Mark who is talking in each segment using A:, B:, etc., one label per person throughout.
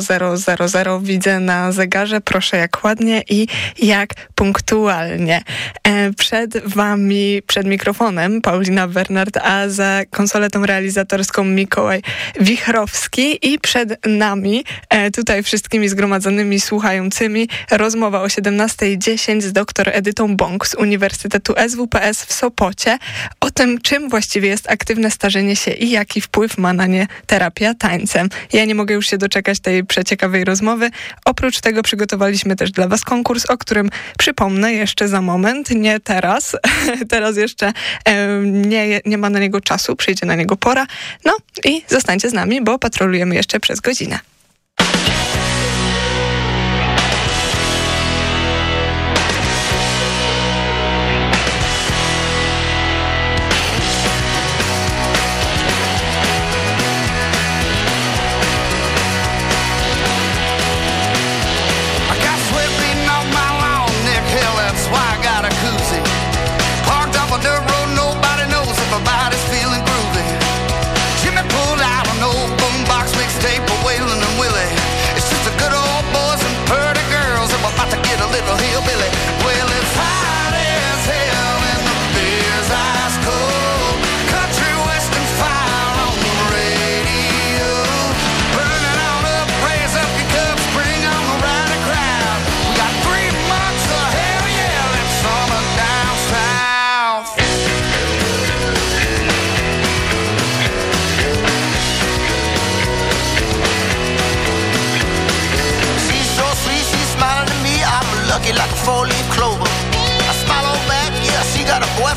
A: 0000 widzę na zegarze. Proszę jak ładnie i jak punktualnie. E, przed wami, przed mikrofonem Paulina Bernard, a za konsoletą realizatorską Mikołaj Wichrowski i przed nami, e, tutaj wszystkimi zgromadzonymi słuchającymi, rozmowa o 17.10 z dr Edytą Bąk z Uniwersytetu SWPS w Sopocie o tym, czym właściwie jest aktywne starzenie się i jaki wpływ ma na nie terapia tańcem. Ja nie mogę już się doczekać tej przeciekawej rozmowy. Oprócz tego przygotowaliśmy też dla Was konkurs, o którym przypomnę jeszcze za moment, nie teraz. teraz jeszcze nie, nie ma na niego czasu, przyjdzie na niego pora. No i zostańcie z nami, bo patrolujemy jeszcze przez godzinę.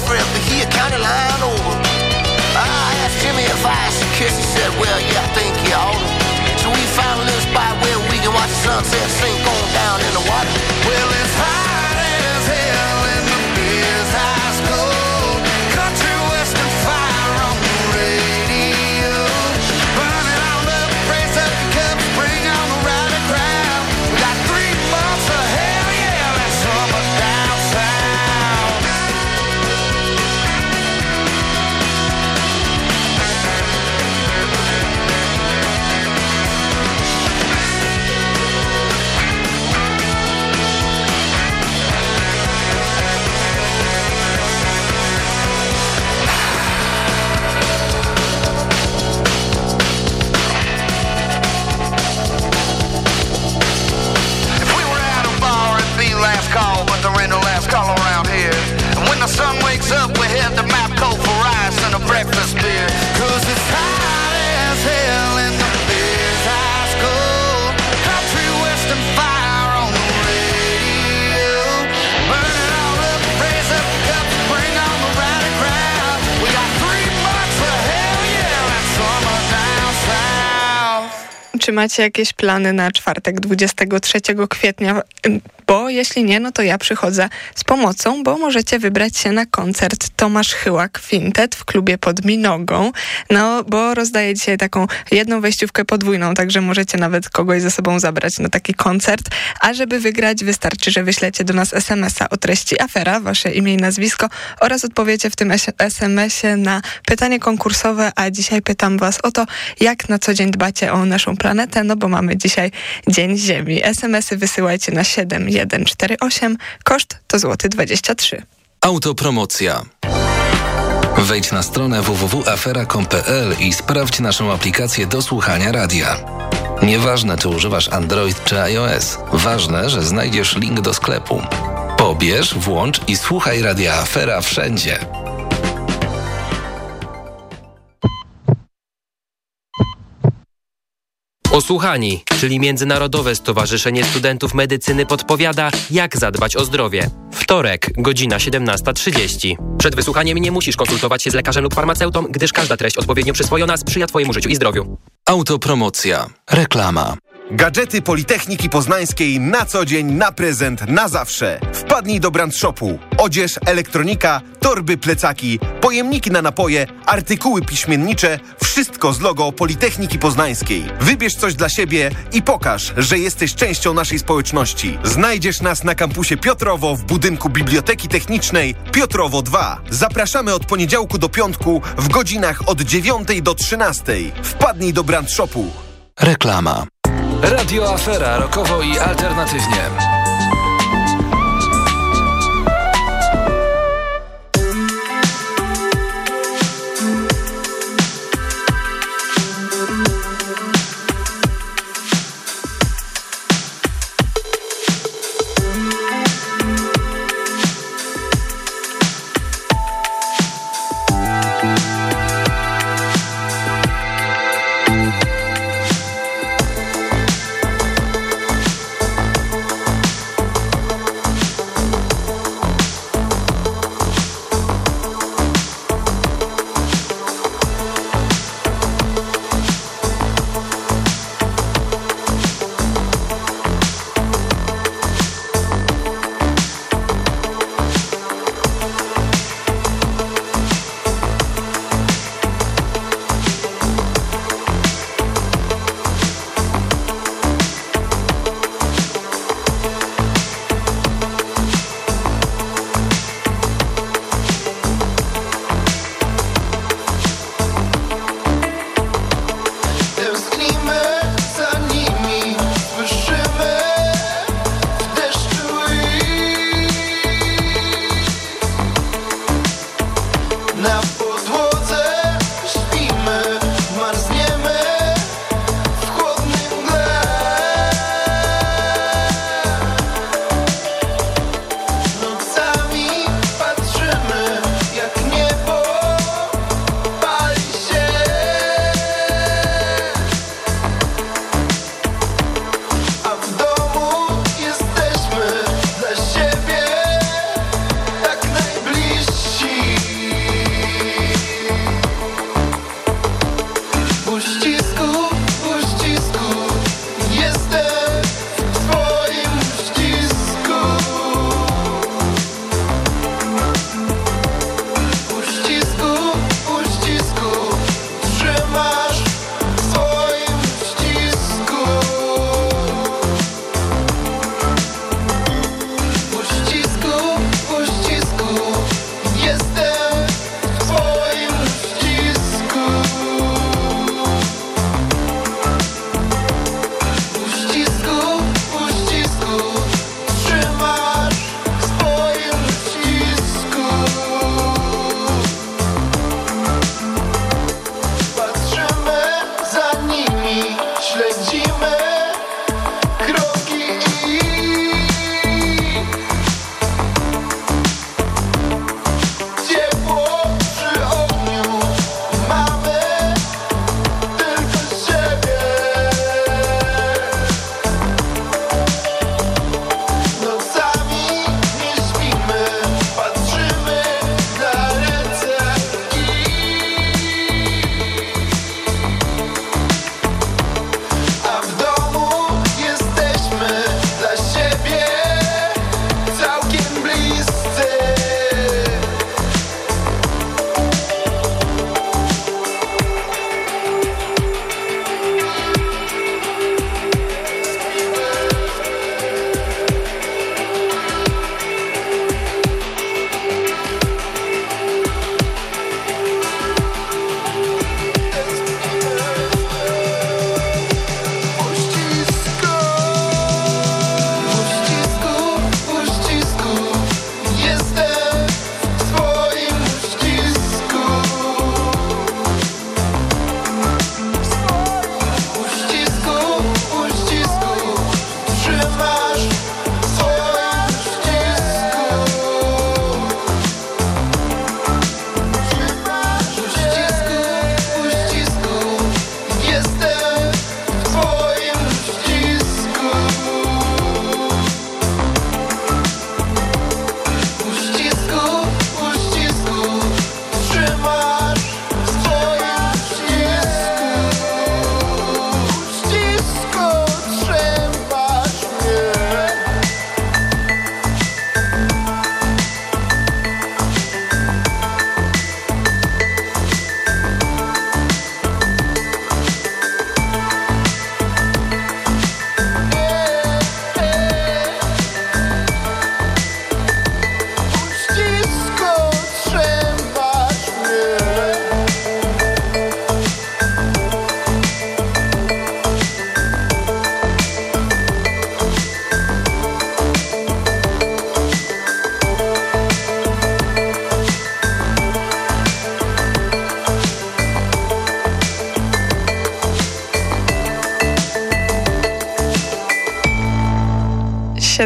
A: But
B: he here county line over. I asked Jimmy if I should kiss. He said, well, yeah, I think you ought to. So we found a little spot where we can watch the sunset sink on down in the water. cause it's high.
A: Macie jakieś plany na czwartek 23 kwietnia? Bo jeśli nie, no to ja przychodzę z pomocą, bo możecie wybrać się na koncert Tomasz Chyłak Fintet w klubie pod Minogą. No, bo rozdaję dzisiaj taką jedną wejściówkę podwójną, także możecie nawet kogoś ze sobą zabrać na taki koncert. A żeby wygrać, wystarczy, że wyślecie do nas SMS-a o treści afera, wasze imię i nazwisko oraz odpowiecie w tym SMS-ie na pytanie konkursowe, a dzisiaj pytam was o to, jak na co dzień dbacie o naszą planetę planetę, no bo mamy dzisiaj Dzień Ziemi. SMS-y wysyłajcie na 7148, koszt to złoty 23.
C: Autopromocja. Wejdź na stronę www.afera.com.pl i sprawdź naszą aplikację do słuchania radia. Nieważne, czy używasz Android czy iOS, ważne, że znajdziesz link do sklepu. Pobierz, włącz i słuchaj radia Afera wszędzie.
D: Osłuchani, czyli Międzynarodowe Stowarzyszenie Studentów Medycyny podpowiada, jak zadbać o zdrowie. Wtorek, godzina 17.30. Przed wysłuchaniem nie musisz konsultować się z lekarzem lub farmaceutą, gdyż każda treść odpowiednio przyswojona sprzyja Twojemu życiu i zdrowiu.
C: Autopromocja. Reklama.
E: Gadżety Politechniki Poznańskiej na co dzień, na prezent, na zawsze. Wpadnij do brand shopu. Odzież, elektronika, torby, plecaki, pojemniki na napoje, artykuły piśmiennicze, wszystko z logo Politechniki Poznańskiej. Wybierz coś dla siebie i pokaż, że jesteś częścią naszej społeczności. Znajdziesz nas na kampusie Piotrowo w budynku Biblioteki Technicznej Piotrowo 2. Zapraszamy od poniedziałku do piątku w godzinach od 9 do 13. Wpadnij do brand shopu.
C: Reklama. Radio Afera rokowo i alternatywnie.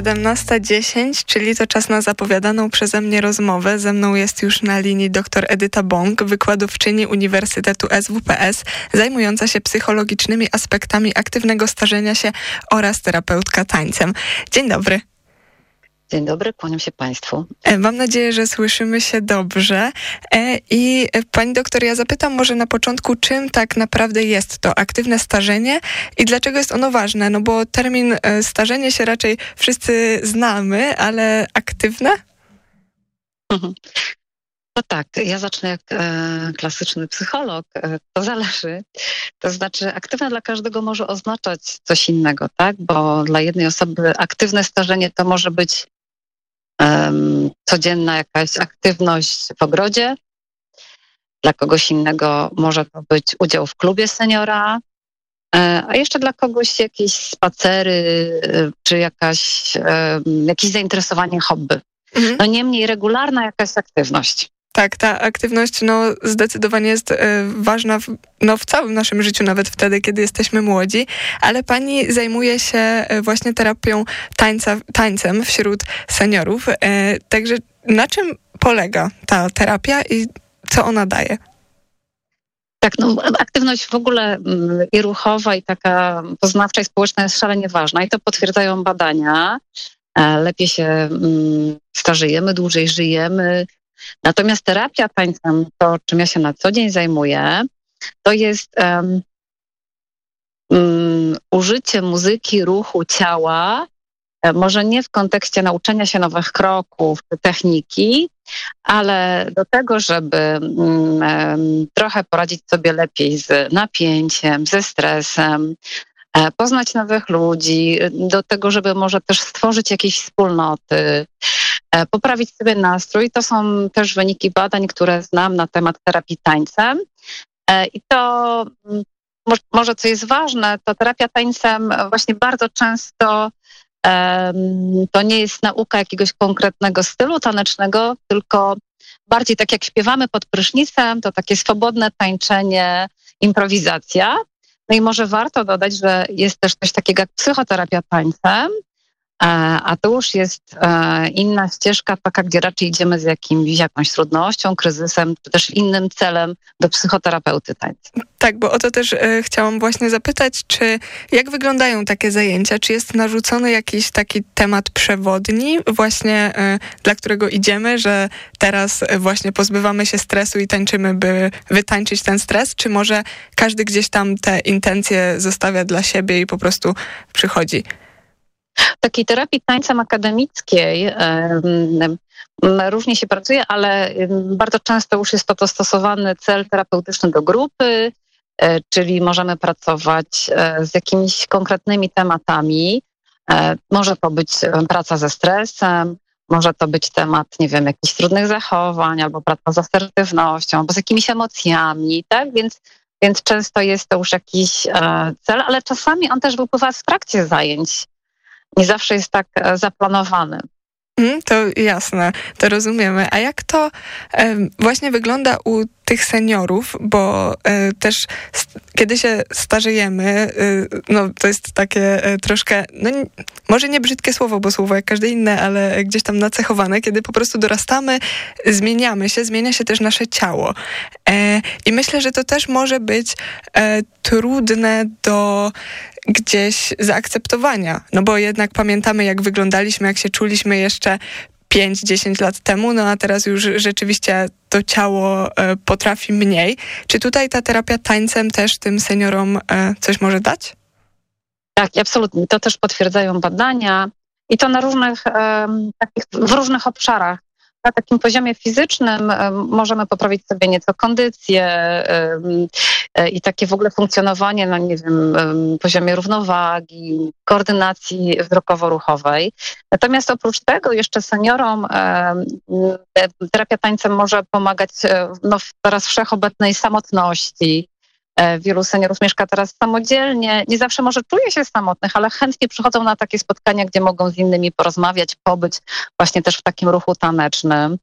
A: 17.10, czyli to czas na zapowiadaną przeze mnie rozmowę. Ze mną jest już na linii dr Edyta Bąk, wykładowczyni Uniwersytetu SWPS, zajmująca się psychologicznymi aspektami aktywnego starzenia się oraz terapeutka tańcem. Dzień dobry.
F: Dzień dobry, kłaniam się Państwu.
A: E, mam nadzieję, że słyszymy się dobrze. E, I e, Pani doktor, ja zapytam może na początku, czym tak naprawdę jest to aktywne starzenie i dlaczego jest ono ważne? No bo termin starzenie się raczej wszyscy znamy, ale aktywne?
F: Mhm. No tak, ja zacznę jak e, klasyczny psycholog. E, to zależy. To znaczy, aktywne dla każdego może oznaczać coś innego, tak? Bo dla jednej osoby aktywne starzenie to może być codzienna jakaś aktywność w ogrodzie. Dla kogoś innego może to być udział w klubie seniora, e, a jeszcze dla kogoś jakieś spacery e, czy jakaś, jakieś zainteresowanie hobby. Mhm. No niemniej regularna jakaś aktywność.
A: Tak, ta aktywność no, zdecydowanie jest y, ważna w, no, w całym naszym życiu, nawet wtedy, kiedy jesteśmy młodzi, ale pani zajmuje się y, właśnie terapią tańca, tańcem wśród seniorów. Y, także na czym polega ta terapia i co ona daje?
F: Tak, no, aktywność w ogóle mm, i ruchowa, i taka poznawcza i społeczna jest szalenie ważna i to potwierdzają badania. Lepiej się mm, starzejemy, dłużej żyjemy, Natomiast terapia tańcem, to czym ja się na co dzień zajmuję, to jest um, um, użycie muzyki, ruchu, ciała, e, może nie w kontekście nauczenia się nowych kroków, techniki, ale do tego, żeby um, trochę poradzić sobie lepiej z napięciem, ze stresem, e, poznać nowych ludzi, do tego, żeby może też stworzyć jakieś wspólnoty, poprawić sobie nastrój. To są też wyniki badań, które znam na temat terapii tańcem. E, I to mm, może co jest ważne, to terapia tańcem właśnie bardzo często to nie jest nauka jakiegoś konkretnego stylu tanecznego, tylko bardziej tak jak śpiewamy pod prysznicem, to takie swobodne tańczenie, improwizacja. No i może warto dodać, że jest też coś takiego jak psychoterapia tańcem, a to już jest e, inna ścieżka, taka, gdzie raczej idziemy z jakimś, jakąś trudnością, kryzysem, czy też innym celem do psychoterapeuty tańca.
A: Tak, bo o to też e, chciałam właśnie zapytać, czy jak wyglądają takie zajęcia? Czy jest narzucony jakiś taki temat przewodni, właśnie e, dla którego idziemy, że teraz właśnie pozbywamy się stresu i tańczymy, by wytańczyć ten stres? Czy może każdy gdzieś tam te intencje zostawia dla siebie i po prostu przychodzi?
F: Takiej terapii tańcem akademickiej różnie się pracuje, ale bardzo często już jest to dostosowany cel terapeutyczny do grupy, e, czyli możemy pracować e, z jakimiś konkretnymi tematami. E, może to być praca ze stresem, może to być temat, nie wiem, jakichś trudnych zachowań, albo praca z asertywnością, albo z jakimiś emocjami, tak? Więc, więc często jest to już jakiś cel, ale czasami on też wypływa w trakcie zajęć nie zawsze jest tak e, zaplanowany.
A: Mm, to jasne, to rozumiemy. A jak to właśnie wygląda u tych seniorów, bo e, też kiedy się starzejemy, e, no to jest takie troszkę, no może nie brzydkie słowo, bo słowo jak każde inne, ale gdzieś tam nacechowane, kiedy po prostu dorastamy, zmieniamy się, zmienia się też nasze ciało. I myślę, że to też może być trudne do gdzieś zaakceptowania. No bo jednak pamiętamy, jak wyglądaliśmy, jak się czuliśmy jeszcze 5-10 lat temu, no a teraz już rzeczywiście to ciało e, potrafi mniej. Czy tutaj ta terapia tańcem też tym seniorom e, coś może dać?
F: Tak, absolutnie. To też potwierdzają badania i to na różnych, w różnych obszarach na takim poziomie fizycznym możemy poprawić sobie nieco kondycję e, i takie w ogóle funkcjonowanie na, nie wiem, poziomie równowagi, koordynacji wzrokowo-ruchowej. Natomiast oprócz tego jeszcze seniorom terapia tańcem może pomagać e, no, w teraz wszechobecnej samotności, E, wielu seniorów mieszka teraz samodzielnie. Nie zawsze może czuje się samotnych, ale chętnie przychodzą na takie spotkania, gdzie mogą z innymi porozmawiać, pobyć właśnie też w takim ruchu tanecznym.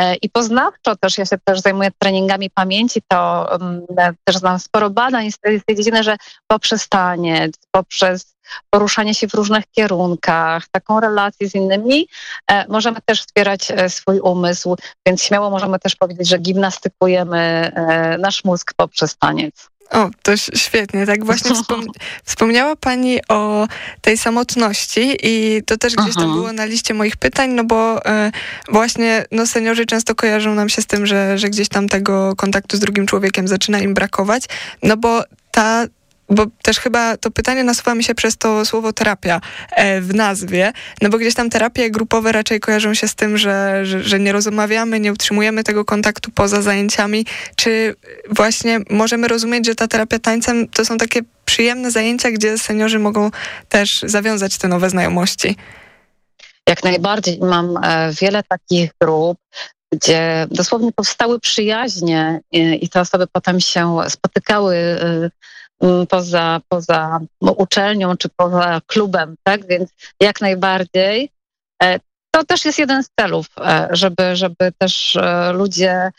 F: E, I poznawczo też, ja się też zajmuję treningami pamięci, to um, też znam sporo badań z tej, z tej dziedziny, że poprzez taniec, poprzez poruszanie się w różnych kierunkach, taką relację z innymi, e, możemy też wspierać e, swój umysł, więc śmiało możemy też powiedzieć, że gimnastykujemy e, nasz mózg poprzez taniec.
A: O, to świetnie. Tak właśnie wspom wspomniała Pani o tej samotności i to też gdzieś tam mhm. było na liście moich pytań, no bo właśnie no, seniorzy często kojarzą nam się z tym, że, że gdzieś tam tego kontaktu z drugim człowiekiem zaczyna im brakować, no bo ta bo też chyba to pytanie nasuwa mi się przez to słowo terapia e, w nazwie, no bo gdzieś tam terapie grupowe raczej kojarzą się z tym, że, że, że, nie rozmawiamy, nie utrzymujemy tego kontaktu poza zajęciami. Czy właśnie możemy rozumieć, że ta terapia tańcem to są takie przyjemne zajęcia, gdzie seniorzy mogą też zawiązać te nowe znajomości?
F: Jak najbardziej. Mam e, wiele takich grup, gdzie dosłownie powstały przyjaźnie i te osoby potem się spotykały e, poza, poza uczelnią czy poza klubem, tak? Więc jak najbardziej. E, to też jest jeden z celów, e, żeby, żeby też e, ludzie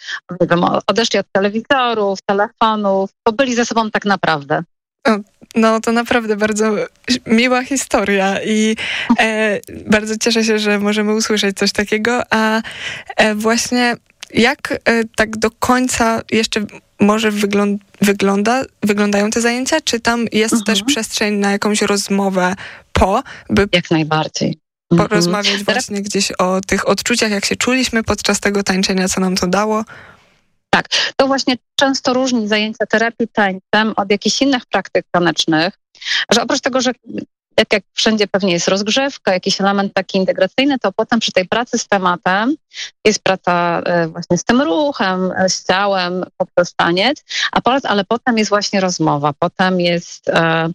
F: nie wiem, odeszli od telewizorów, telefonów, bo byli ze sobą tak naprawdę.
A: No to naprawdę bardzo miła historia i e, bardzo cieszę się, że możemy usłyszeć coś takiego, a e, właśnie jak e, tak do końca jeszcze może wygląd wygląda, wyglądają te zajęcia? Czy tam jest mhm. też przestrzeń na jakąś rozmowę po,
F: by Jak najbardziej.
A: Mhm. porozmawiać mhm. właśnie gdzieś o tych odczuciach, jak się czuliśmy podczas tego tańczenia, co nam to dało?
F: Tak, to właśnie często różni zajęcia terapii tańcem od jakichś innych praktyk tanecznych, że oprócz tego, że tak jak wszędzie pewnie jest rozgrzewka, jakiś element taki integracyjny, to potem przy tej pracy z tematem jest praca e, właśnie z tym ruchem, e, z ciałem poprzez taniec, a po, ale potem jest właśnie rozmowa, potem jest e,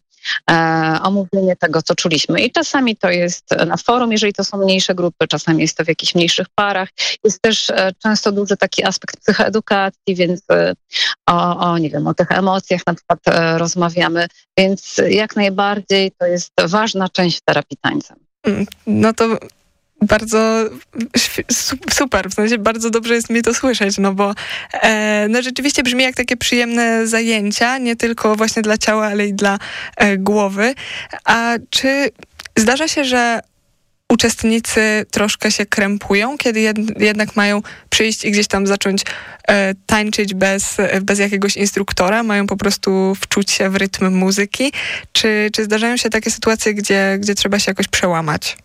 F: omówienie tego, co czuliśmy. I czasami to jest na forum, jeżeli to są mniejsze grupy, czasami jest to w jakichś mniejszych parach. Jest też e, często duży taki aspekt psychoedukacji, więc e, o, o, nie wiem, o tych emocjach na przykład e, rozmawiamy, więc jak najbardziej to jest ważna część terapii tańcem.
A: Mm, no to bardzo super, w sensie bardzo dobrze jest mi to słyszeć, no bo e, no rzeczywiście brzmi jak takie przyjemne zajęcia, nie tylko właśnie dla ciała, ale i dla e, głowy. A czy zdarza się, że uczestnicy troszkę się krępują, kiedy jed, jednak mają przyjść i gdzieś tam zacząć e, tańczyć bez, bez jakiegoś instruktora, mają po prostu wczuć się w rytm muzyki? Czy, czy zdarzają się takie sytuacje, gdzie, gdzie trzeba się jakoś przełamać?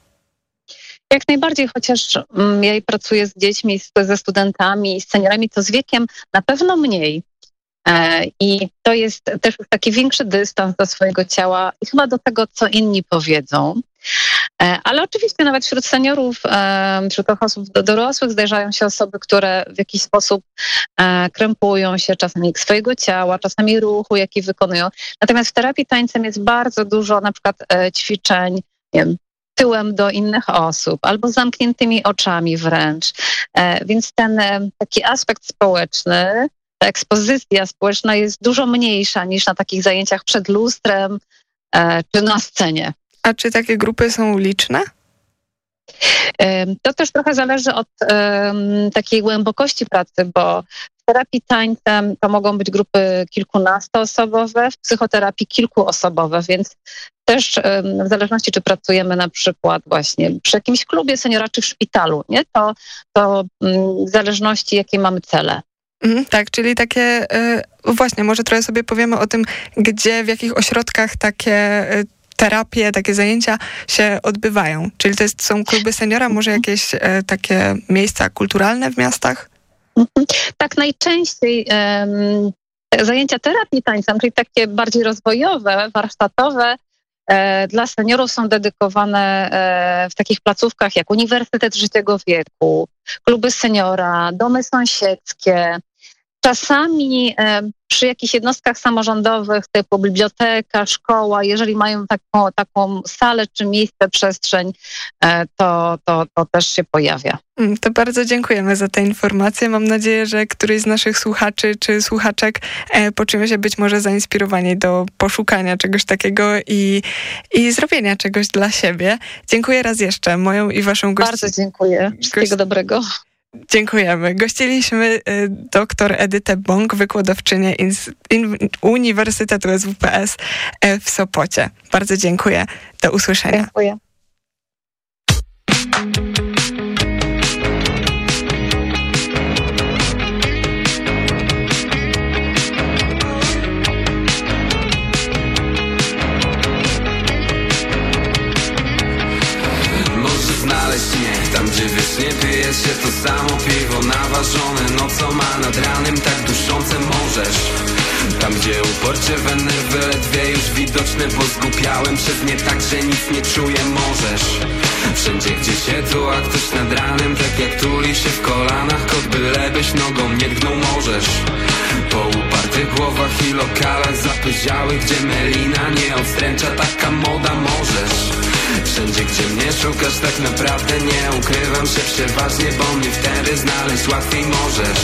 F: Jak najbardziej, chociaż mm, ja pracuję z dziećmi, ze studentami, z seniorami, to z wiekiem na pewno mniej. E, I to jest też taki większy dystans do swojego ciała i chyba do tego, co inni powiedzą. E, ale oczywiście nawet wśród seniorów, e, wśród osób dorosłych zdarzają się osoby, które w jakiś sposób krępują się czasami swojego ciała, czasami ruchu, jaki wykonują. Natomiast w terapii tańcem jest bardzo dużo na przykład ćwiczeń, nie wiem, tyłem do innych osób albo z zamkniętymi oczami wręcz. E, więc ten e, taki aspekt społeczny, ta ekspozycja społeczna jest dużo mniejsza niż na takich zajęciach przed lustrem e, czy na scenie.
A: A czy takie grupy są liczne?
F: To też trochę zależy od um, takiej głębokości pracy, bo terapii tańcem to mogą być grupy kilkunastoosobowe, w psychoterapii kilkuosobowe, więc też w zależności, czy pracujemy na przykład właśnie przy jakimś klubie seniora, czy w szpitalu, nie? To, to mm, w zależności, jakie mamy cele.
A: Mhm, tak, czyli takie, y, właśnie, może trochę sobie powiemy o tym, gdzie, w jakich ośrodkach takie y, terapie, takie zajęcia się odbywają. Czyli to jest, są kluby seniora, może jakieś y, takie miejsca kulturalne w miastach?
F: Mhm. Tak, najczęściej um, zajęcia terapii tańcem, czyli takie bardziej rozwojowe, warsztatowe, E, dla seniorów są dedykowane e, w takich placówkach jak Uniwersytet Życiego Wieku, kluby seniora, domy sąsiedzkie. Czasami e, przy jakichś jednostkach samorządowych typu biblioteka, szkoła, jeżeli mają taką, taką salę czy miejsce, przestrzeń, e, to, to, to też się pojawia.
A: Mm, to bardzo dziękujemy za te informacje. Mam nadzieję, że któryś z naszych słuchaczy czy słuchaczek e, poczuje się być może zainspirowani do poszukania czegoś takiego i, i zrobienia czegoś dla siebie. Dziękuję raz jeszcze moją i waszą gościem.
F: Bardzo dziękuję. Wszystkiego gość... dobrego.
A: Dziękujemy. Gościliśmy y, dr Edytę Bąk, wykładowczynię Uniwersytetu SWPS y, w Sopocie. Bardzo dziękuję. Do usłyszenia.
F: Dziękuję.
G: Tam gdzie wiecznie pije się to samo piwo naważone No co ma nad ranem tak duszące możesz? Tam gdzie uporcie weny ledwie już widoczne Bo zgupiałem przez nie tak, że nic nie czuję możesz? Wszędzie gdzie się tu, a ktoś nad ranem Tak jak tuli się w kolanach Kot bylebyś nogą nie tknął możesz? Po upartych głowach i lokalach zapyziałych Gdzie melina nie odstręcza taka moda możesz Wszędzie gdzie mnie szukasz tak naprawdę nie ukrywam się przeważnie Bo mnie wtedy znaleźć łatwiej możesz.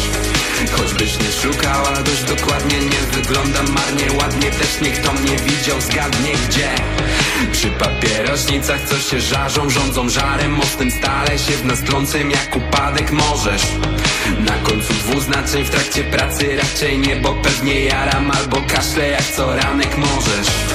G: Choćbyś nie szukała dość dokładnie Nie wyglądam marnie, ładnie Też niech to mnie widział, zgadnie gdzie. Przy papierośnicach co się żarzą Rządzą żarem mocnym stale się w nas trącym jak upadek możesz. Na końcu dwuznaczeń w trakcie pracy Raczej nie, bo pewnie jaram Albo kaszle jak co ranek możesz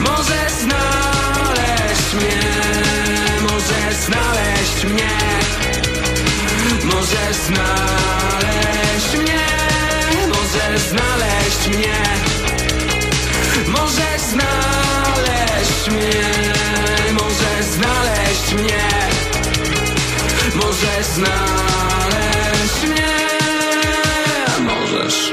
G: Może znaleźć mnie Może znaleźć mnie. Może znaleźć mnie Może znaleźć mnie. Może znaleźć mnie Może znaleźć mnie. Możesz znaleźć mnie. Możesz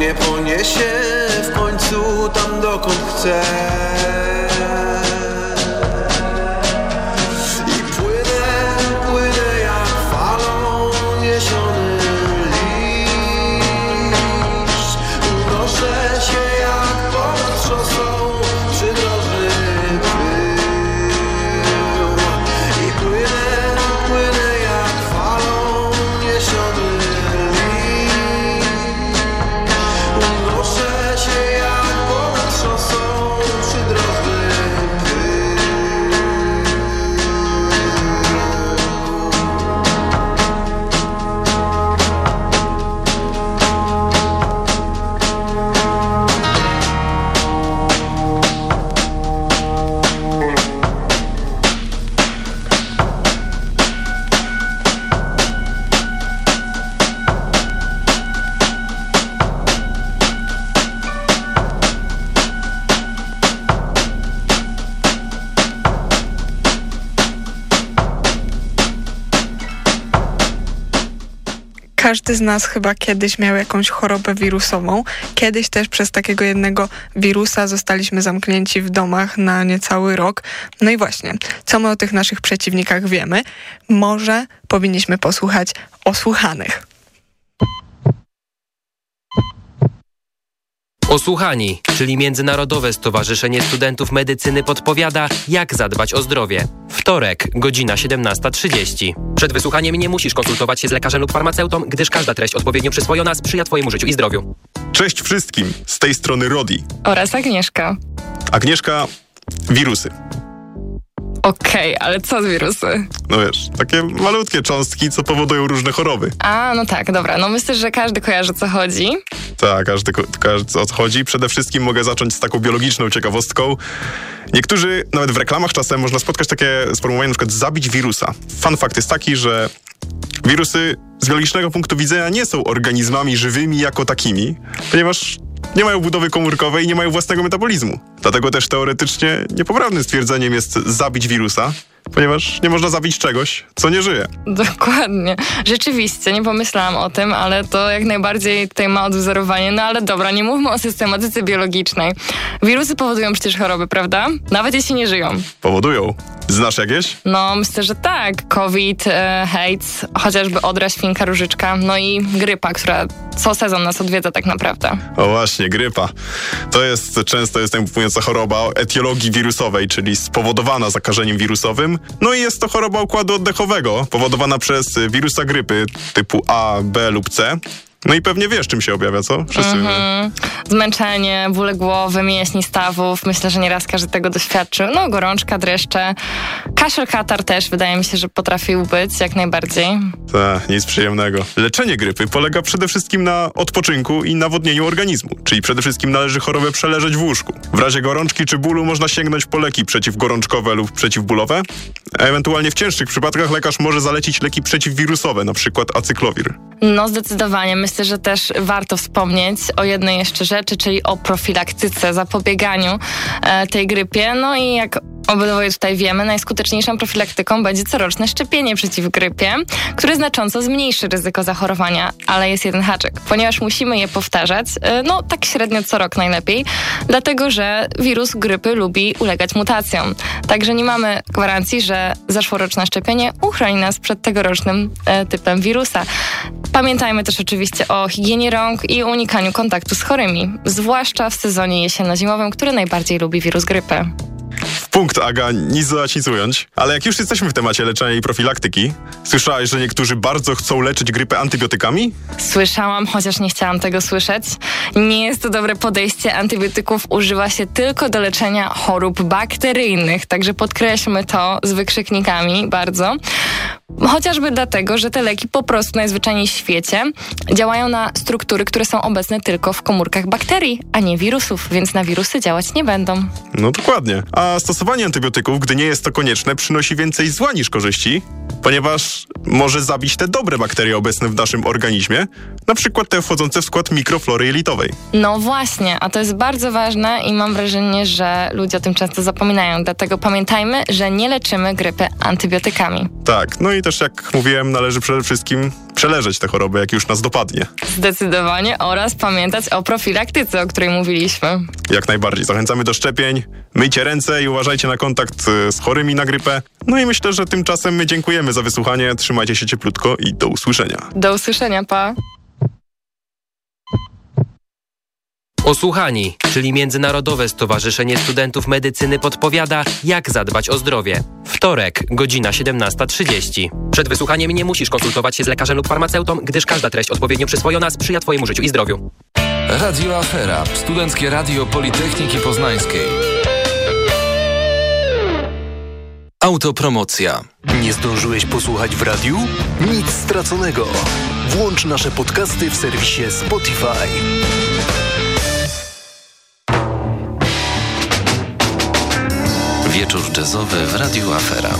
H: mnie poniesie w
I: końcu tam dokąd chcę
A: Każdy z nas chyba kiedyś miał jakąś chorobę wirusową. Kiedyś też przez takiego jednego wirusa zostaliśmy zamknięci w domach na niecały rok. No i właśnie, co my o tych naszych przeciwnikach wiemy? Może powinniśmy posłuchać osłuchanych.
D: Osłuchani, czyli Międzynarodowe Stowarzyszenie Studentów Medycyny podpowiada, jak zadbać o zdrowie. Wtorek, godzina 17.30. Przed wysłuchaniem nie musisz konsultować się z lekarzem lub farmaceutą, gdyż każda treść odpowiednio przyswojona sprzyja Twojemu życiu i zdrowiu.
J: Cześć wszystkim, z tej strony Rodi.
K: Oraz Agnieszka.
J: Agnieszka, wirusy.
K: Okej, okay, ale co z wirusy?
J: No wiesz, takie malutkie cząstki, co powodują różne choroby.
K: A, no tak, dobra. No myślę, że każdy kojarzy, co chodzi.
J: Tak, każdy, każdy o co chodzi. Przede wszystkim mogę zacząć z taką biologiczną ciekawostką. Niektórzy, nawet w reklamach czasem można spotkać takie sformułowanie na przykład zabić wirusa. Fun fakt jest taki, że wirusy z biologicznego punktu widzenia nie są organizmami żywymi jako takimi, ponieważ nie mają budowy komórkowej i nie mają własnego metabolizmu. Dlatego też teoretycznie niepoprawnym stwierdzeniem jest zabić wirusa, ponieważ nie można zabić czegoś, co nie żyje.
K: Dokładnie. Rzeczywiście, nie pomyślałam o tym, ale to jak najbardziej tutaj ma odwzorowanie. No ale dobra, nie mówmy o systematyce biologicznej. Wirusy powodują przecież choroby, prawda? Nawet jeśli nie żyją.
J: Powodują. Znasz jakieś?
K: No, myślę, że tak. COVID, e, AIDS, chociażby odra, świnka, różyczka, no i grypa, która co sezon nas odwiedza tak naprawdę.
J: O właśnie, grypa. To jest często jest następująca choroba etiologii wirusowej, czyli spowodowana zakażeniem wirusowym. No i jest to choroba układu oddechowego, powodowana przez wirusa grypy typu A, B lub C. No i pewnie wiesz, czym się objawia, co? Wszyscy
K: mm-hmm. Zmęczenie, bóle głowy, mięśni stawów. Myślę, że nieraz każdy tego doświadczył. No, gorączka, dreszcze. Kaszel, katar też wydaje mi się, że potrafił być jak najbardziej.
J: Tak, nic przyjemnego. Leczenie grypy polega przede wszystkim na odpoczynku i nawodnieniu organizmu. Czyli przede wszystkim należy chorobę przeleżeć w łóżku. W razie gorączki czy bólu można sięgnąć po leki przeciwgorączkowe lub przeciwbólowe. Ewentualnie w cięższych przypadkach lekarz może zalecić leki przeciwwirusowe, na przykład acyklowir.
K: No, zdecydowanie. Myślę, że też warto wspomnieć o jednej jeszcze rzeczy, czyli o profilaktyce, zapobieganiu e, tej grypie. No i jak Obydwoje tutaj wiemy, najskuteczniejszą profilaktyką będzie coroczne szczepienie przeciw grypie, które znacząco zmniejszy ryzyko zachorowania, ale jest jeden haczyk, ponieważ musimy je powtarzać, e, no tak średnio co rok najlepiej, dlatego że wirus grypy lubi ulegać mutacjom. Także nie mamy gwarancji, że zeszłoroczne szczepienie uchroni nas przed tegorocznym e, typem wirusa. Pamiętajmy też oczywiście o higienie rąk i unikaniu kontaktu z chorymi, zwłaszcza w sezonie jesienno-zimowym, który najbardziej lubi wirus grypy
J: punkt, Aga, nic dodać, nic ująć. Ale jak już jesteśmy w temacie leczenia i profilaktyki, słyszałeś, że niektórzy bardzo chcą leczyć grypę antybiotykami?
K: Słyszałam, chociaż nie chciałam tego słyszeć. Nie jest to dobre podejście. Antybiotyków używa się tylko do leczenia chorób bakteryjnych, także podkreślmy to z wykrzyknikami bardzo. Chociażby dlatego, że te leki po prostu najzwyczajniej w świecie działają na struktury, które są obecne tylko w komórkach bakterii, a nie wirusów, więc na wirusy działać nie będą.
J: No dokładnie. A stosowanie antybiotyków, gdy nie jest to konieczne, przynosi więcej zła niż korzyści, ponieważ może zabić te dobre bakterie obecne w naszym organizmie, na przykład te wchodzące w skład mikroflory jelitowej.
K: No właśnie, a to jest bardzo ważne i mam wrażenie, że ludzie o tym często zapominają, dlatego pamiętajmy, że nie leczymy grypy antybiotykami.
J: Tak, no i też jak mówiłem, należy przede wszystkim przeleżeć tę chorobę, jak już nas dopadnie.
K: Zdecydowanie oraz pamiętać o profilaktyce, o której mówiliśmy.
J: Jak najbardziej. Zachęcamy do szczepień, myjcie ręce i uważajcie na kontakt y, z chorymi na grypę. No i myślę, że tymczasem my dziękujemy za wysłuchanie. Trzymajcie się cieplutko i do usłyszenia.
K: Do usłyszenia, pa.
D: Osłuchani, czyli Międzynarodowe Stowarzyszenie Studentów Medycyny podpowiada, jak zadbać o zdrowie. Wtorek, godzina 17.30. Przed wysłuchaniem nie musisz konsultować się z lekarzem lub farmaceutą, gdyż każda treść odpowiednio przyswojona sprzyja Twojemu życiu i zdrowiu.
C: Radio Afera, Studenckie Radio Politechniki Poznańskiej. Autopromocja.
L: Nie zdążyłeś posłuchać w radiu? Nic straconego. Włącz nasze podcasty w serwisie Spotify.
C: Wieczór jazzowy w Radiu Afera.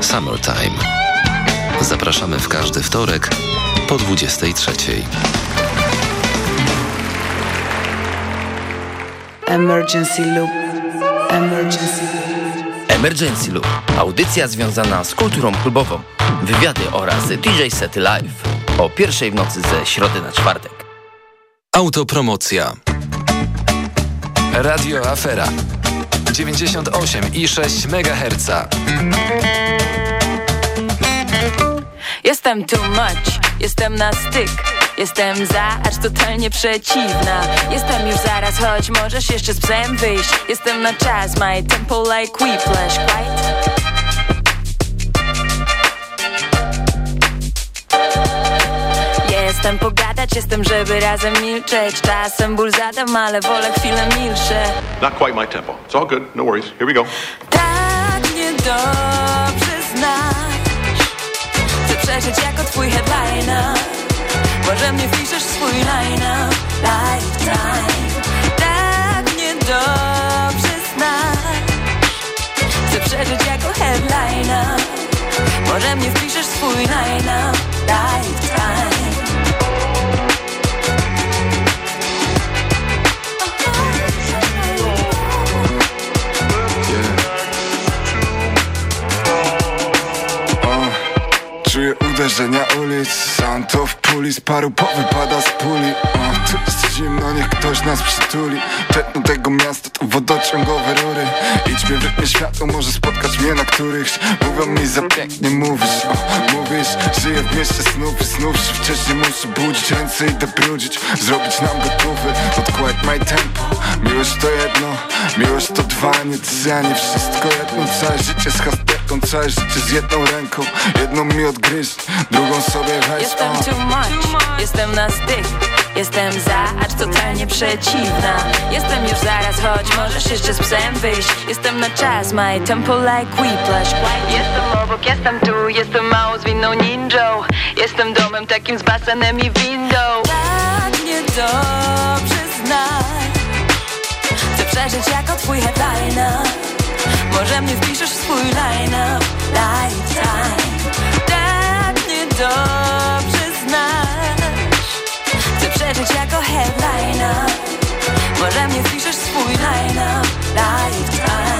C: Summertime. Zapraszamy w każdy wtorek po 23.
M: Emergency Loop. Emergency
N: Loop. Emergency Loop. Audycja związana z kulturą klubową. Wywiady oraz DJ Sety Live. O pierwszej w nocy ze środy na czwartek.
C: Autopromocja. Radio Afera. 98,6 MHz.
O: Jestem too much, jestem na styk. Jestem za, acz totalnie przeciwna Jestem już zaraz, choć możesz jeszcze z psem wyjść Jestem na czas, my tempo like whiplash, quite Jestem pogadać, jestem, żeby razem milczeć. Czasem ból zadam, ale wolę chwilę milczę
P: Not quite my tempo. It's all good. No worries. Here we go.
O: Tak niedobrze znasz. Chcę przeżyć jako twój headliner. Może mnie wpiszesz w swój line-up Lifetime. Tak niedobrze znasz. Chcę przeżyć jako headliner. Może mnie wpiszesz swój line-up Lifetime
Q: Czuję uderzenia ulic. W puli Z paru powypada z puli. O, Tu jest zimno, niech ktoś nas przytuli. Tętno tego miasta to wodociągowe rury. Idźmy w rytmie światło, może spotkać mnie na którychś. Mówią mi za pięknie mówisz. O, Mówisz, żyję w mieście snów i snów się Wcześniej muszę budzić. Ręce i dobrudzić Zrobić nam gotowy, odkładać my tempo Miłość to jedno, miłość to dwa Nie trzy, a nie wszystko jedno Całe życie z całe życie z jedną ręką. Jedną mi odgryźć, drugą sobie weź.
O: Jestem too much, jestem na styk Jestem za, acz totalnie przeciwna. Jestem już zaraz, choć możesz jeszcze z psem wyjść. Jestem na czas, my tempo like whiplash Jestem obok, jestem tu, jestem mało zwinną ninją. Jestem domem takim z basenem i windą. Tak niedobrze znać Chcę przeżyć jako twój headliner Może mnie wpiszesz w swój line-up. Lifetime Tak niedobrze znasz. Chcę przeżyć jako headliner. Może mnie wpiszesz w swój line-up. Lifetime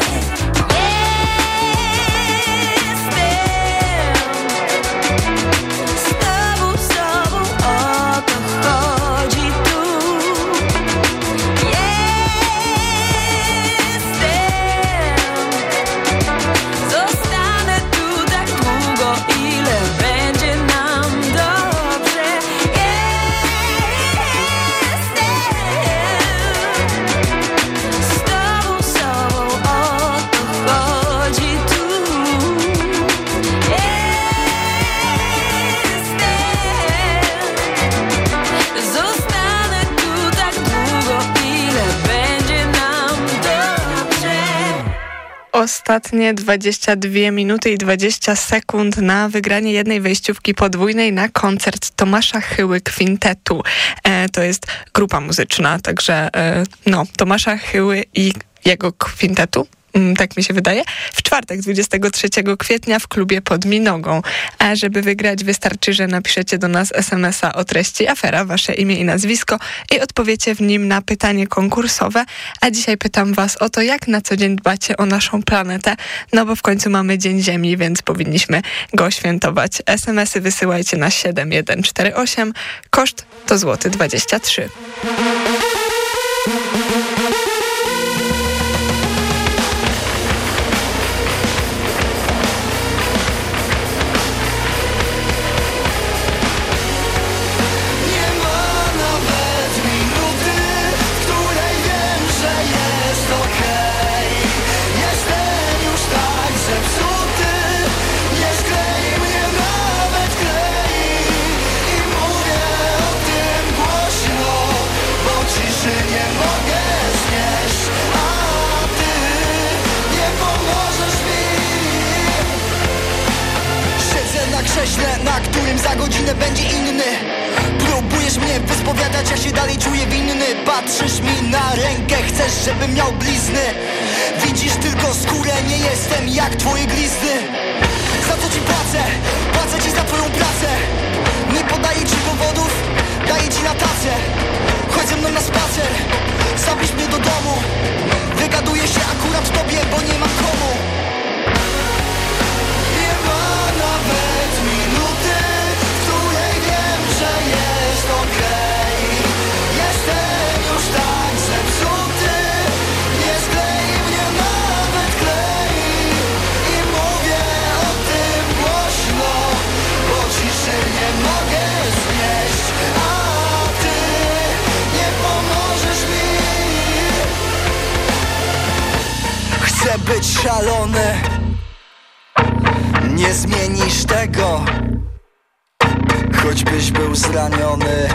A: Ostatnie 22 minuty i 20 sekund na wygranie jednej wejściówki podwójnej na koncert Tomasza Chyły Kwintetu. E, to jest grupa muzyczna, także e, no, Tomasza Chyły i jego kwintetu. Mm, Tak mi się wydaje. W czwartek, 23 kwietnia w klubie pod Minogą. A żeby wygrać wystarczy, że napiszecie do nas SMS-a o treści afera, wasze imię i nazwisko i odpowiecie w nim na pytanie konkursowe. A dzisiaj pytam was o to, jak na co dzień dbacie o naszą planetę, no bo w końcu mamy Dzień Ziemi, więc powinniśmy go świętować. SMS-y wysyłajcie na 7148. Koszt to złoty 23.
H: Nie być szalony. Nie zmienisz tego
R: choćbyś był zraniony.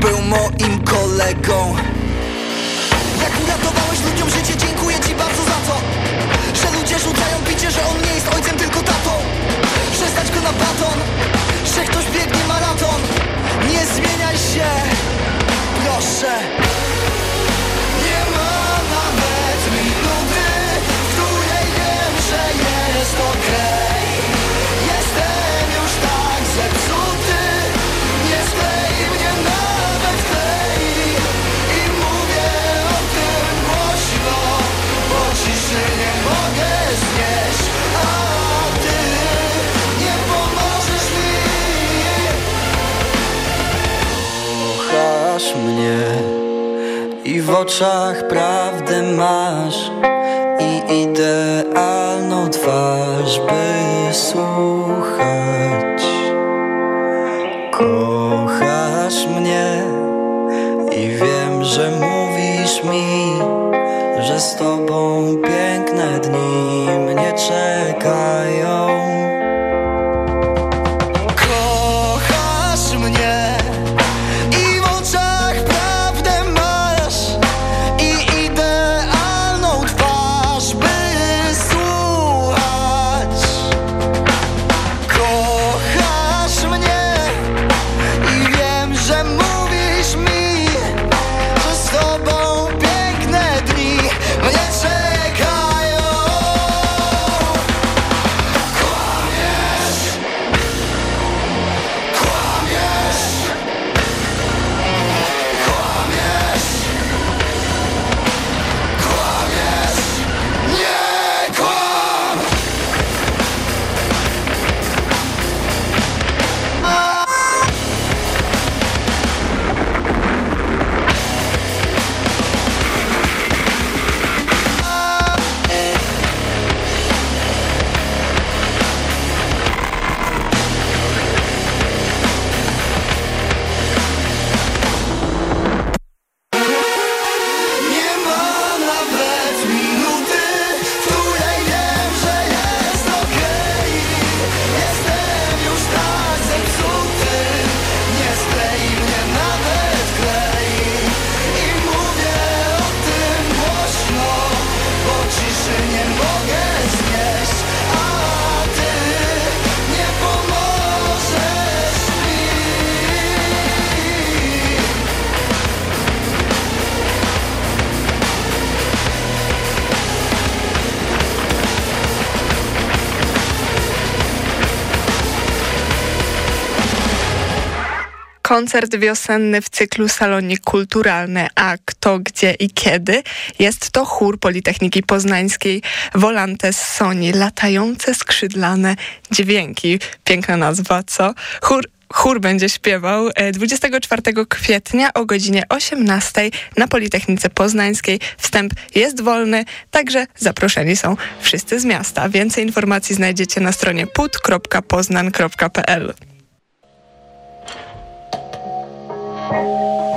R: Był moim kolegą. Jak uratowałeś ludziom życie, dziękuję ci bardzo za to Że ludzie rzucają picie, że on nie jest ojcem, tylko tatą. Przestać go na baton Że ktoś biegnie maraton. Nie zmieniaj się Proszę
H: Kochasz mnie i w oczach prawdę masz I idealną twarz, by słuchać. Kochasz mnie i wiem, że mówisz mi Że z tobą piękne dni mnie czekają
A: Koncert wiosenny w cyklu Salonik Kulturalny A kto, gdzie i kiedy jest to chór Politechniki Poznańskiej Volantes Soni Latające skrzydlane dźwięki. Piękna nazwa, co? Chór Chór będzie śpiewał e, 24 kwietnia o godzinie 18 na Politechnice Poznańskiej. Wstęp jest wolny, także zaproszeni są wszyscy z miasta. Więcej informacji znajdziecie na stronie put.poznan.pl.
R: Wszystko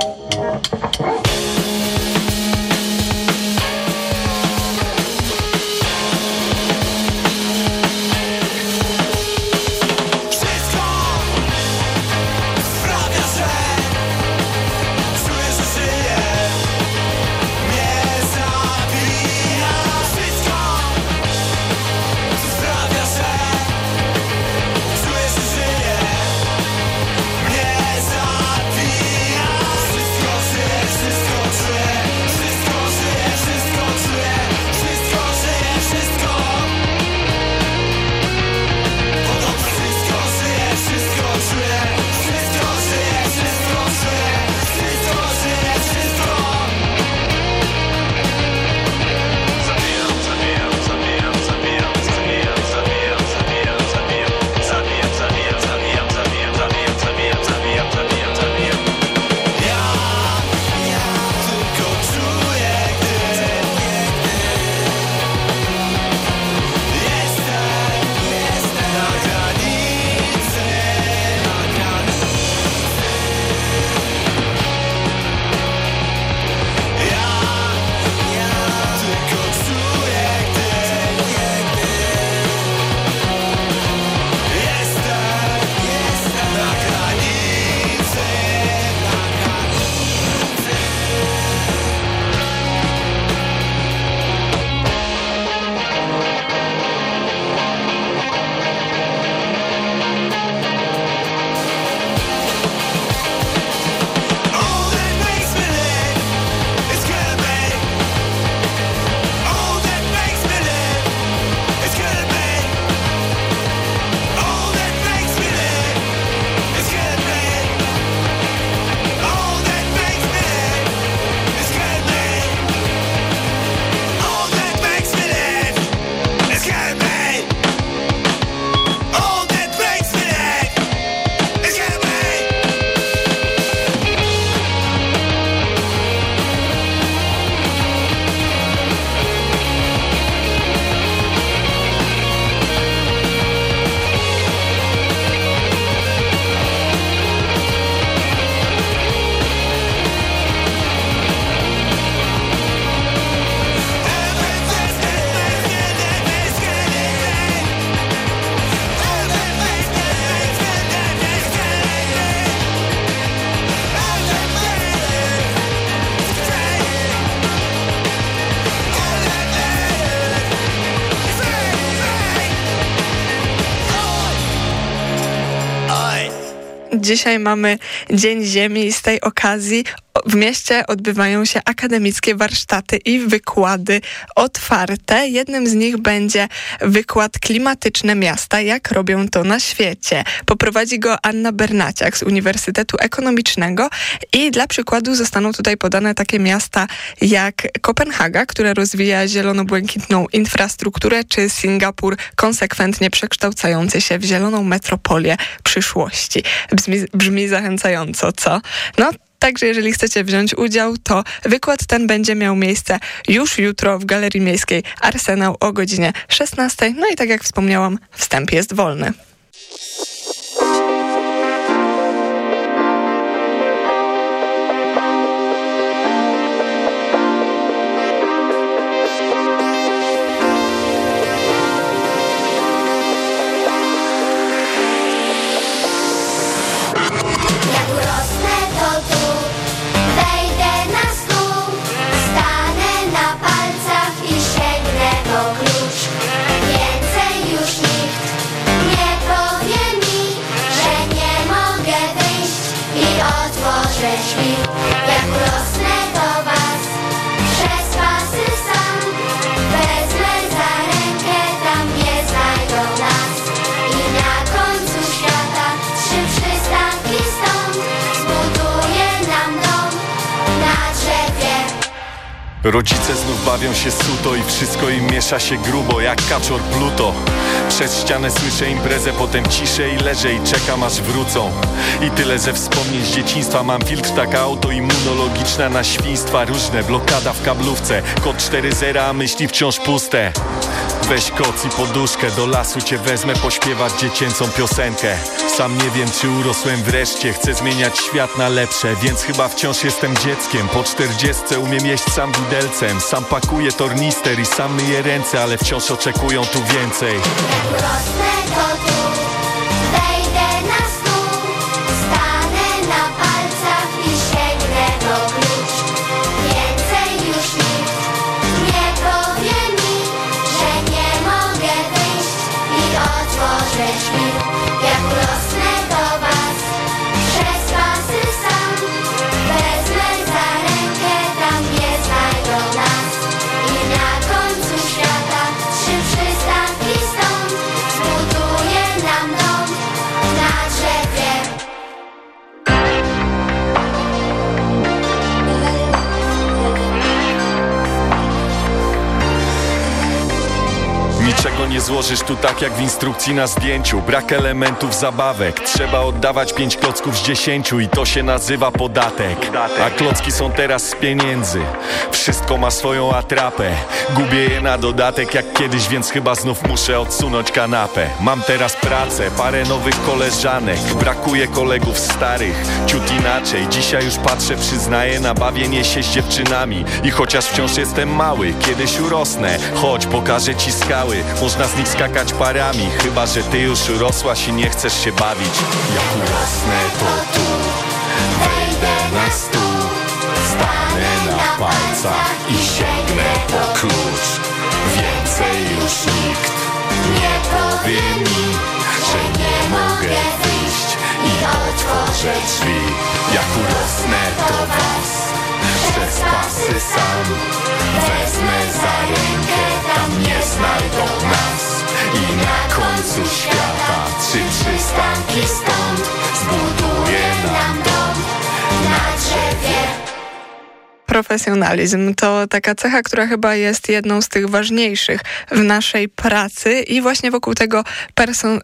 A: dzisiaj mamy Dzień Ziemi i z tej okazji w mieście odbywają się akademickie warsztaty i wykłady otwarte. Jednym z nich będzie wykład Klimatyczne Miasta, jak robią to na świecie. Poprowadzi go Anna Bernaciak z Uniwersytetu Ekonomicznego i dla przykładu zostaną tutaj podane takie miasta jak Kopenhaga, która rozwija zielono-błękitną infrastrukturę, czy Singapur konsekwentnie przekształcający się w zieloną metropolię przyszłości. Brzmi, brzmi zachęcająco, co? No, Także jeżeli chcecie wziąć udział, to wykład ten będzie miał miejsce już jutro w Galerii Miejskiej Arsenał o godzinie 16. No i tak jak wspomniałam, wstęp jest wolny.
S: Rodzice znów bawią się suto i wszystko im miesza się grubo jak kaczor Pluto. Przez ścianę słyszę imprezę, potem ciszę i leżę i czekam aż wrócą. I tyle ze wspomnień z dzieciństwa. Mam filtr taka autoimmunologiczna na świństwa. Różne, blokada w kablówce. Kod 4.0, a myśli wciąż puste. Weź koc i poduszkę, do lasu cię wezmę pośpiewać dziecięcą piosenkę. Sam nie wiem czy urosłem wreszcie, chcę zmieniać świat na lepsze Więc chyba wciąż jestem dzieckiem, po czterdziestce umiem jeść sam widelcem. Sam pakuję tornister i sam myję ręce, ale wciąż oczekują tu więcej tak jak w instrukcji na zdjęciu. Brak elementów zabawek. Trzeba oddawać pięć klocków z dziesięciu I to się nazywa podatek. A klocki są teraz z pieniędzy. Wszystko ma swoją atrapę. Gubię je na dodatek jak kiedyś Więc chyba znów muszę odsunąć kanapę. Mam teraz pracę, parę nowych koleżanek. Brakuje kolegów starych. Ciut inaczej, dzisiaj już patrzę Przyznaję na bawienie się z dziewczynami. I chociaż wciąż jestem mały Kiedyś urosnę. Chodź, pokażę ci skały. Można z nich skakać parami Chyba, że ty już urosłaś i nie chcesz się bawić. Jak urosnę to tu Wejdę na stół Stanę na palcach i sięgnę po klucz. Więcej już nikt nie powie mi Że nie mogę wyjść i otworzę drzwi. Jak urosnę to was przez pasy sam Wezmę za rękę, tam nie znajdą nas I na końcu świata trzy przystanki stąd Zbuduje nam dom na drzewie.
A: Profesjonalizm to taka cecha, która chyba jest jedną z tych ważniejszych w naszej pracy i właśnie wokół tego person,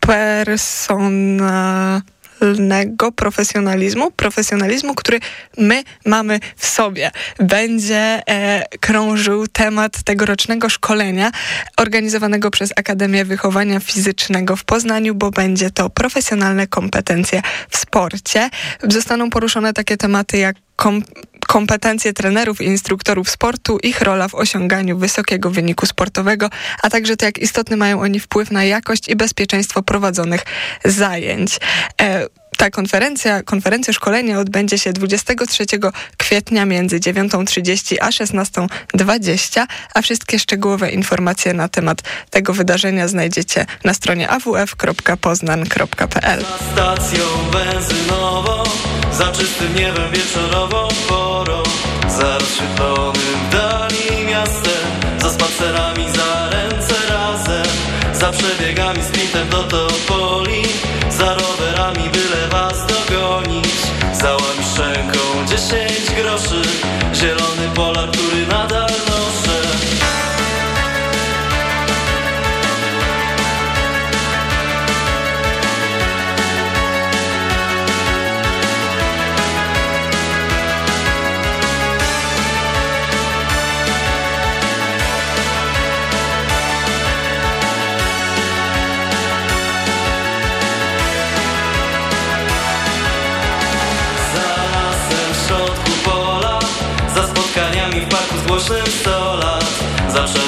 A: persona pełnego profesjonalizmu, profesjonalizmu, który my mamy w sobie. Będzie e, krążył temat tegorocznego szkolenia organizowanego przez Akademię Wychowania Fizycznego w Poznaniu, bo będzie to profesjonalne kompetencje w sporcie. Zostaną poruszone takie tematy jak kom kompetencje trenerów i instruktorów sportu, ich rola w osiąganiu wysokiego wyniku sportowego, a także to, jak istotny mają oni wpływ na jakość i bezpieczeństwo prowadzonych zajęć. E, ta konferencja, konferencja szkolenie odbędzie się 23 kwietnia między 9.30 a 16.20, a wszystkie szczegółowe informacje na temat tego wydarzenia znajdziecie na stronie awf.poznan.pl.
T: Stacją benzynową, za czystym niebem wieczorową porą, za rozświetlonym dali miastem, za spacerami za ręce razem, za przebiegami sprintem do Topoli, za rowerami byle was dogonić, za łamiszczenką dziesięć groszy, zielony polar, który nadal lat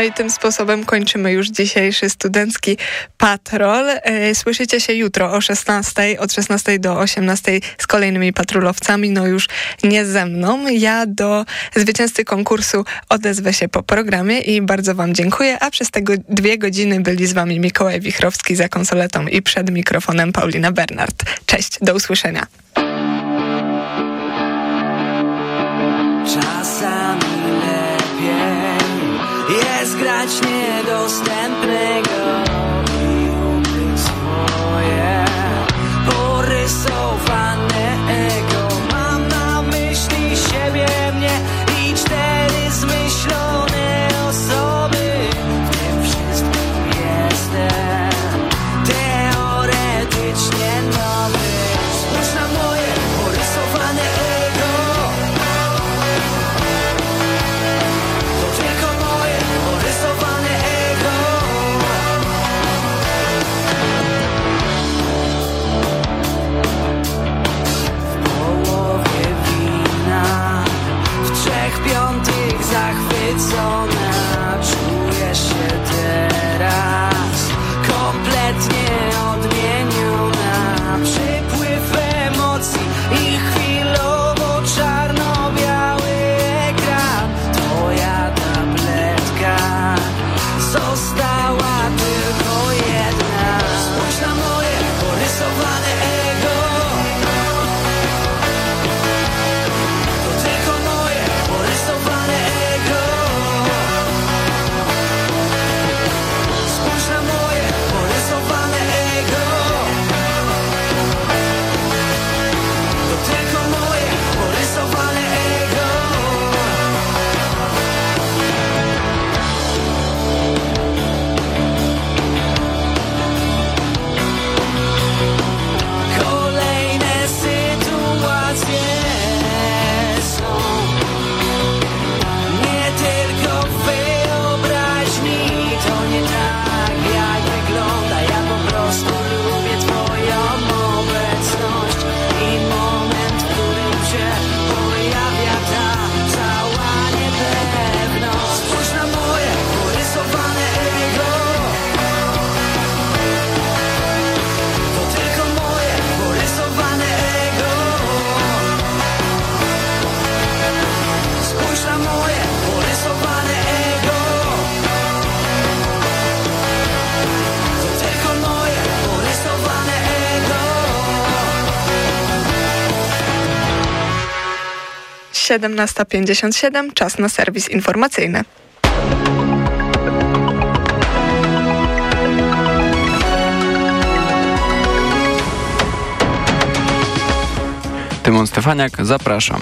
A: No i tym sposobem kończymy już dzisiejszy studencki patrol. E, Słyszycie się jutro o 16, od 16 do 18 z kolejnymi patrolowcami, no już nie ze mną. Ja do zwycięzcy konkursu odezwę się po programie i bardzo wam dziękuję, a przez te dwie godziny byli z wami Mikołaj Wichrowski za konsoletą i przed mikrofonem Paulina Bernard. Cześć, do usłyszenia.
U: Jest
A: 17.57, czas na serwis informacyjny.
V: Tymon Stefaniak, zapraszam.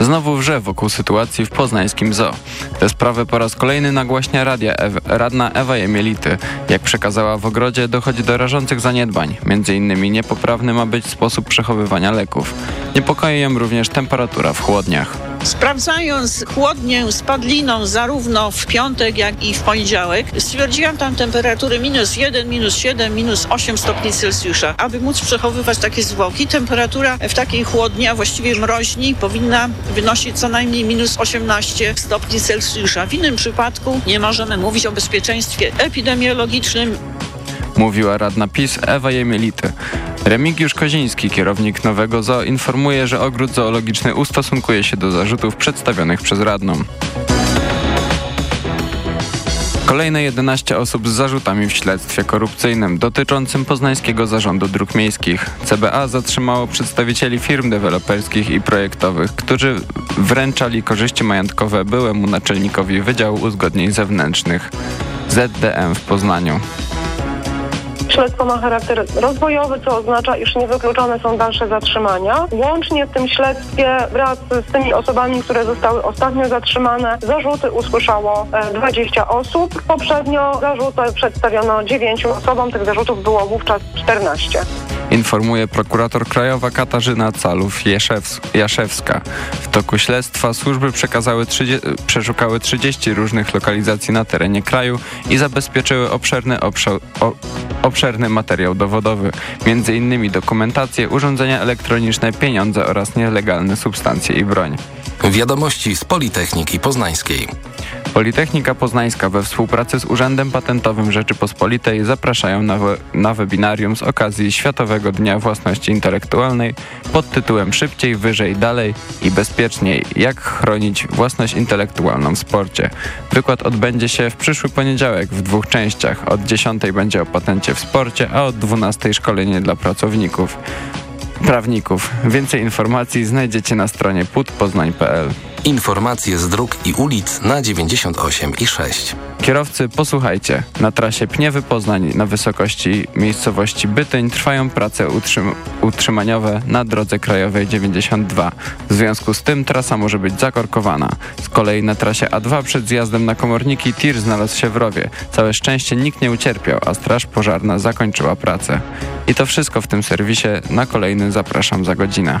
V: Znowu wrze wokół sytuacji w poznańskim zoo. Te sprawy po raz kolejny nagłaśnia radia Ew radna Ewa Jemielity. Jak przekazała w ogrodzie, dochodzi do rażących zaniedbań. Między innymi niepoprawny ma być sposób przechowywania leków. Niepokoi ją również temperatura w chłodniach.
W: Sprawdzając chłodnię z padliną zarówno w piątek, jak i w poniedziałek, stwierdziłam tam temperatury minus 1, minus 7, minus 8 stopni Celsjusza. Aby móc przechowywać takie zwłoki, temperatura w takiej chłodni, a właściwie mroźni, powinna wynosić co najmniej minus 18 stopni Celsjusza. W innym przypadku nie możemy mówić o bezpieczeństwie epidemiologicznym.
V: Mówiła radna PiS Ewa Jemielity. Remigiusz Koziński, kierownik Nowego Zoo, informuje, że ogród zoologiczny ustosunkuje się do zarzutów przedstawionych przez radną. Kolejne 11 osób z zarzutami w śledztwie korupcyjnym dotyczącym poznańskiego zarządu dróg miejskich. CBA zatrzymało przedstawicieli firm deweloperskich i projektowych, którzy wręczali korzyści majątkowe byłemu naczelnikowi Wydziału Uzgodnień Zewnętrznych ZDM w Poznaniu.
X: Śledztwo ma charakter rozwojowy, co oznacza, iż niewykluczone są dalsze zatrzymania. Łącznie w tym śledztwie wraz z tymi osobami, które zostały ostatnio zatrzymane, zarzuty usłyszało 20 e, osób. Poprzednio zarzuty przedstawiono 9 osobom, tych zarzutów było wówczas 14
V: informuje prokurator krajowa Katarzyna Calów-Jaszewska. W toku śledztwa służby przekazały 30, przeszukały 30 różnych lokalizacji na terenie kraju i zabezpieczyły obszerny, obszar, o, obszerny materiał dowodowy, m.in. dokumentację, urządzenia elektroniczne, pieniądze oraz nielegalne substancje i broń.
C: Wiadomości z Politechniki Poznańskiej.
V: Politechnika Poznańska we współpracy z Urzędem Patentowym Rzeczypospolitej zapraszają na, na webinarium z okazji Światowego Dnia Własności Intelektualnej pod tytułem Szybciej, wyżej, dalej i bezpieczniej. Jak chronić własność intelektualną w sporcie. Wykład odbędzie się w przyszły poniedziałek w dwóch częściach. Od 10 będzie o patencie w sporcie, a od 12 szkolenie dla pracowników prawników. Więcej informacji znajdziecie na stronie putpoznań.pl.
C: Informacje z dróg i ulic na 98 i 6.
V: Kierowcy, posłuchajcie. Na trasie Pniewy-Poznań na wysokości miejscowości Bytyń trwają prace utrzym utrzymaniowe na drodze krajowej 92. W związku z tym trasa może być zakorkowana. Z kolei na trasie A2 przed zjazdem na komorniki tir znalazł się w rowie. Całe szczęście nikt nie ucierpiał, a straż pożarna zakończyła pracę. I to wszystko w tym serwisie. Na kolejny zapraszam za godzinę.